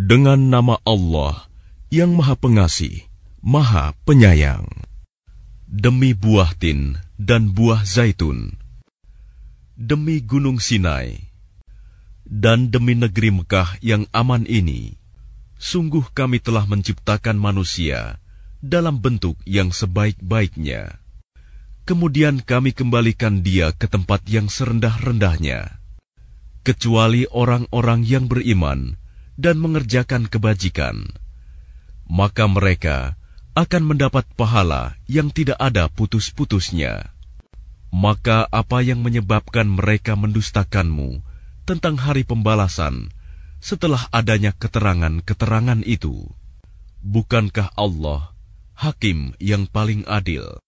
Dengan nama Allah yang Maha Pengasih, Maha Penyayang. Demi buah tin dan buah zaitun, demi gunung Sinai, dan demi negeri Mekah yang aman ini, sungguh kami telah menciptakan manusia dalam bentuk yang sebaik-baiknya. Kemudian kami kembalikan dia ke tempat yang serendah-rendahnya, kecuali orang-orang yang beriman dan mengerjakan kebajikan. Maka mereka akan mendapat pahala yang tidak ada putus-putusnya. Maka apa yang menyebabkan mereka mendustakanmu tentang hari pembalasan setelah adanya keterangan-keterangan itu? Bukankah Allah hakim yang paling adil?